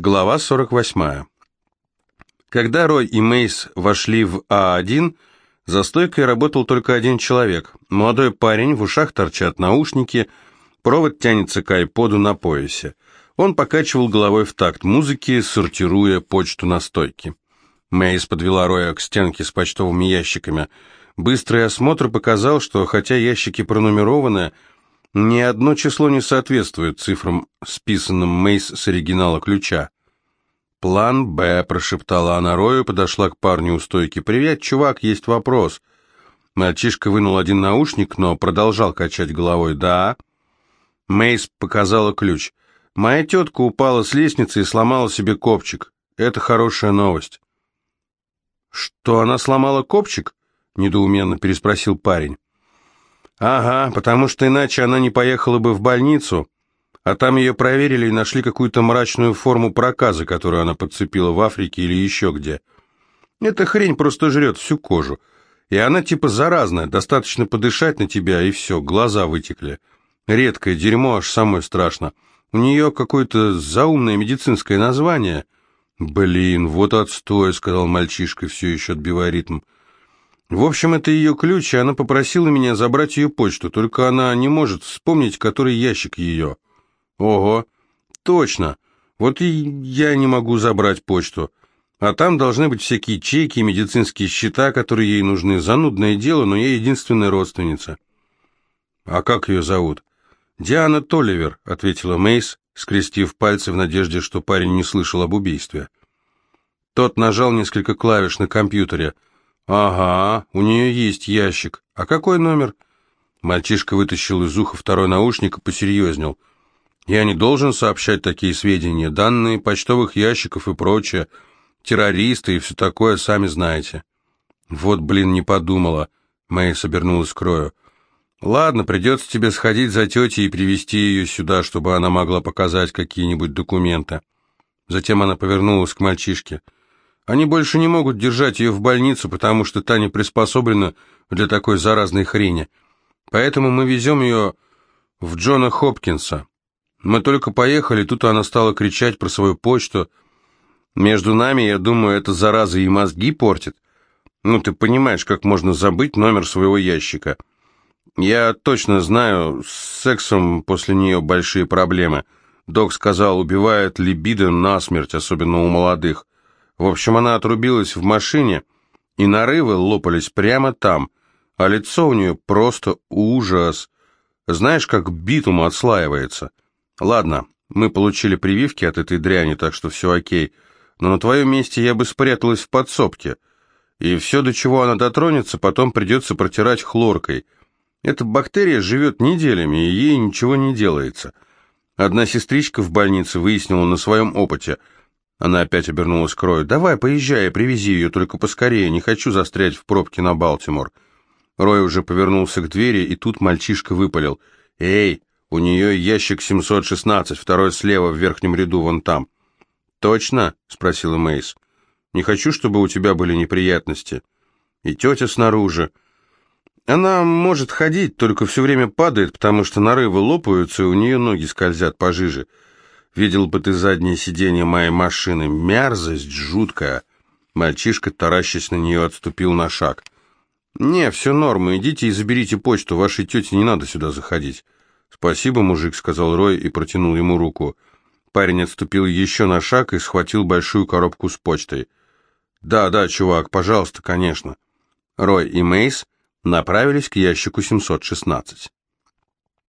Глава 48. Когда Рой и Мейс вошли в А1, за стойкой работал только один человек. Молодой парень, в ушах торчат наушники, провод тянется к айподу на поясе. Он покачивал головой в такт музыки, сортируя почту на стойке. Мейс подвела Роя к стенке с почтовыми ящиками. Быстрый осмотр показал, что хотя ящики пронумерованы, ни одно число не соответствует цифрам, списанным Мейс с оригинала ключа. «План Б», — прошептала она Рою, подошла к парню у стойки. «Привет, чувак, есть вопрос». Мальчишка вынул один наушник, но продолжал качать головой. «Да». Мейс показала ключ. «Моя тетка упала с лестницы и сломала себе копчик. Это хорошая новость». «Что, она сломала копчик?» — недоуменно переспросил парень. «Ага, потому что иначе она не поехала бы в больницу, а там ее проверили и нашли какую-то мрачную форму проказа, которую она подцепила в Африке или еще где. Эта хрень просто жрет всю кожу, и она типа заразная, достаточно подышать на тебя, и все, глаза вытекли. Редкое дерьмо, аж самое страшно. У нее какое-то заумное медицинское название». «Блин, вот отстой», — сказал мальчишка, все еще отбивая ритм. В общем, это ее ключ, и она попросила меня забрать ее почту, только она не может вспомнить, который ящик ее. Ого, точно. Вот и я не могу забрать почту. А там должны быть всякие чеки, медицинские счета, которые ей нужны. Занудное дело, но я единственная родственница. А как ее зовут? Диана Толливер, ответила Мейс, скрестив пальцы в надежде, что парень не слышал об убийстве. Тот нажал несколько клавиш на компьютере – «Ага, у нее есть ящик. А какой номер?» Мальчишка вытащил из уха второй наушник и посерьезнел. «Я не должен сообщать такие сведения. Данные почтовых ящиков и прочее. Террористы и все такое, сами знаете». «Вот, блин, не подумала». Мэй обернулась к. «Ладно, придется тебе сходить за тетей и привести ее сюда, чтобы она могла показать какие-нибудь документы». Затем она повернулась к мальчишке. «Мальчишке». Они больше не могут держать ее в больницу, потому что та не приспособлена для такой заразной хрени. Поэтому мы везем ее в Джона Хопкинса. Мы только поехали, тут она стала кричать про свою почту. Между нами, я думаю, эта зараза и мозги портит. Ну, ты понимаешь, как можно забыть номер своего ящика. Я точно знаю, с сексом после нее большие проблемы. Док сказал, убивает либидо насмерть, особенно у молодых. В общем, она отрубилась в машине, и нарывы лопались прямо там, а лицо у нее просто ужас. Знаешь, как битум отслаивается. Ладно, мы получили прививки от этой дряни, так что все окей, но на твоем месте я бы спряталась в подсобке. И все, до чего она дотронется, потом придется протирать хлоркой. Эта бактерия живет неделями, и ей ничего не делается. Одна сестричка в больнице выяснила на своем опыте – она опять обернулась к Рою. «Давай, поезжай, привези ее, только поскорее, не хочу застрять в пробке на Балтимор». Рой уже повернулся к двери, и тут мальчишка выпалил. «Эй, у нее ящик 716, второй слева в верхнем ряду, вон там». «Точно?» — спросила Мейс. «Не хочу, чтобы у тебя были неприятности. И тетя снаружи. Она может ходить, только все время падает, потому что нарывы лопаются, и у нее ноги скользят пожиже». Видел бы ты заднее сиденье моей машины. Мерзость жуткая. Мальчишка, таращась на нее, отступил на шаг. «Не, все норма, идите и заберите почту, вашей тете не надо сюда заходить». «Спасибо, мужик», — сказал Рой и протянул ему руку. Парень отступил еще на шаг и схватил большую коробку с почтой. «Да, да, чувак, пожалуйста, конечно». Рой и Мейс направились к ящику 716.